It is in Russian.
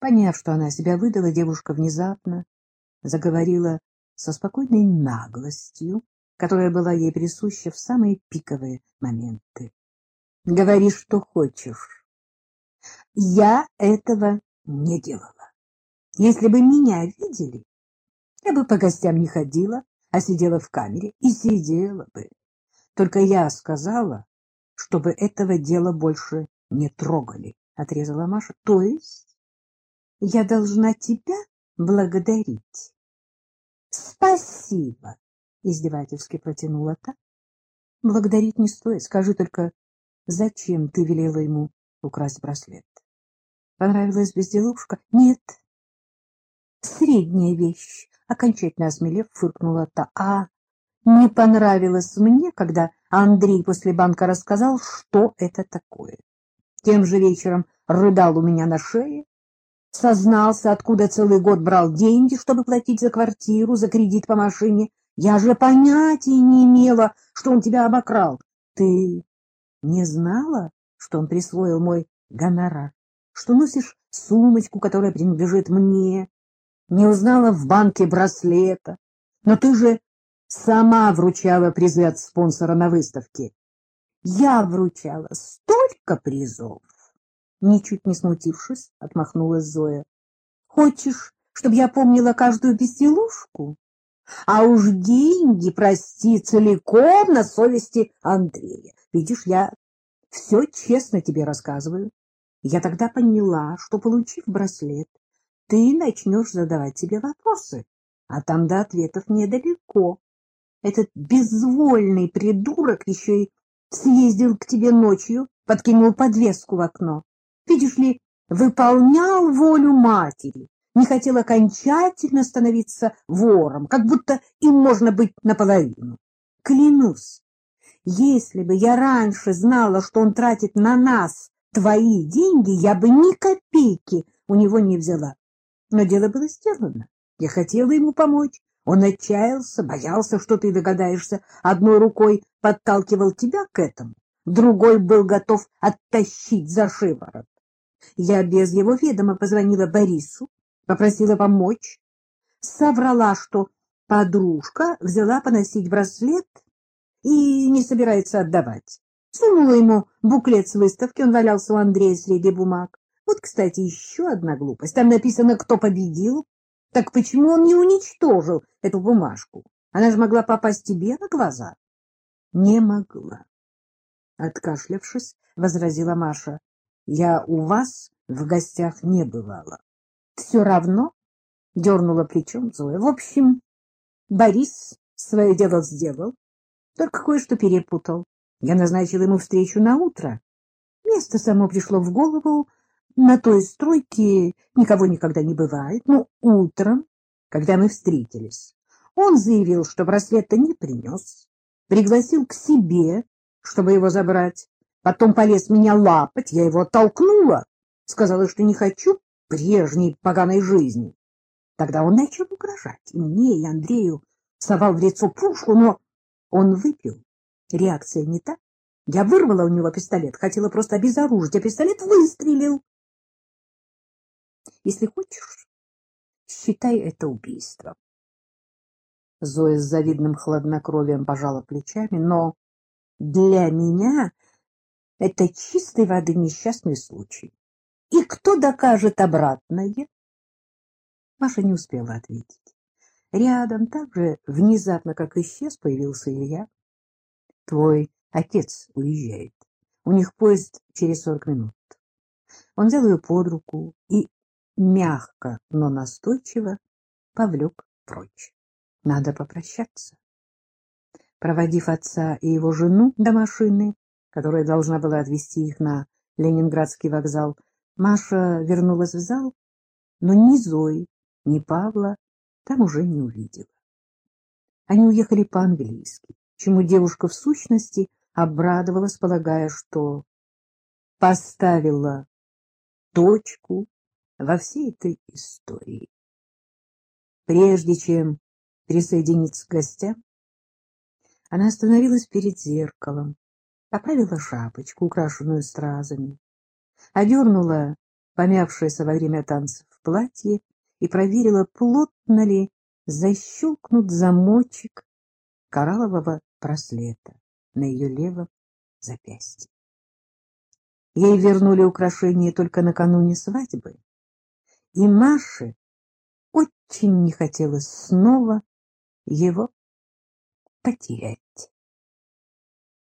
Поняв, что она себя выдала, девушка внезапно заговорила со спокойной наглостью, которая была ей присуща в самые пиковые моменты. — Говори, что хочешь. Я этого не делала. Если бы меня видели, я бы по гостям не ходила, а сидела в камере и сидела бы. Только я сказала, чтобы этого дела больше не трогали, — отрезала Маша. — То есть я должна тебя благодарить? — Спасибо, — издевательски протянула та. — Благодарить не стоит. Скажи только, зачем ты велела ему украсть браслет? Понравилась безделушка? — Нет. — Средняя вещь, — окончательно осмелев, фыркнула та. — А не понравилось мне, когда Андрей после банка рассказал, что это такое. Тем же вечером рыдал у меня на шее, сознался, откуда целый год брал деньги, чтобы платить за квартиру, за кредит по машине. Я же понятия не имела, что он тебя обокрал. Ты не знала, что он присвоил мой гонорар, что носишь сумочку, которая принадлежит мне, не узнала в банке браслета. Но ты же сама вручала призы от спонсора на выставке. Я вручала столько призов. Ничуть не смутившись, отмахнулась Зоя. Хочешь, чтобы я помнила каждую безделушку? А уж деньги, прости, целиком на совести Андрея. Видишь, я все честно тебе рассказываю. Я тогда поняла, что, получив браслет, ты начнешь задавать себе вопросы, а там до ответов недалеко. Этот безвольный придурок еще и съездил к тебе ночью, подкинул подвеску в окно. Видишь ли, выполнял волю матери, не хотел окончательно становиться вором, как будто им можно быть наполовину. Клянусь, если бы я раньше знала, что он тратит на нас твои деньги, я бы ни копейки у него не взяла. Но дело было сделано. Я хотела ему помочь. Он отчаялся, боялся, что ты догадаешься. Одной рукой подталкивал тебя к этому, другой был готов оттащить за шиворот. Я без его ведома позвонила Борису, попросила помочь, соврала, что подружка взяла поносить браслет и не собирается отдавать. Сунула ему буклет с выставки, он валялся у Андрея среди бумаг. Вот, кстати, еще одна глупость. Там написано, кто победил. Так почему он не уничтожил эту бумажку? Она же могла попасть тебе на глаза. Не могла. Откашлявшись, возразила Маша. Я у вас в гостях не бывала. Все равно дернула плечом Зоя. В общем, Борис свое дело сделал, только кое-что перепутал. Я назначила ему встречу на утро. Место само пришло в голову. На той стройке никого никогда не бывает. Но утром, когда мы встретились, он заявил, что браслета не принес, пригласил к себе, чтобы его забрать. Потом полез меня лапать, я его оттолкнула, сказала, что не хочу прежней поганой жизни. Тогда он начал угрожать и мне, и Андрею, совал в лицо пушку, но он выпил. Реакция не та. Я вырвала у него пистолет, хотела просто обезоружить, а пистолет выстрелил. Если хочешь, считай это убийством. Зоя с завидным хладнокровием пожала плечами, но для меня это чистой воды несчастный случай. И кто докажет обратное? Маша не успела ответить. Рядом так же внезапно, как исчез, появился Илья. Твой отец уезжает. У них поезд через сорок минут. Он взял ее под руку и мягко, но настойчиво повлек прочь. Надо попрощаться. Проводив отца и его жену до машины, которая должна была отвезти их на Ленинградский вокзал, Маша вернулась в зал, но ни Зои, ни Павла там уже не увидела. Они уехали по-английски, чему девушка в сущности обрадовалась, полагая, что поставила точку во всей этой истории. Прежде чем присоединиться к гостям, она остановилась перед зеркалом, поправила шапочку, украшенную стразами, одернула помявшаяся во время танцев платье, и проверила, плотно ли защелкнут замочек кораллового браслета на ее левом запястье. Ей вернули украшение только накануне свадьбы, и Маше очень не хотелось снова его потерять.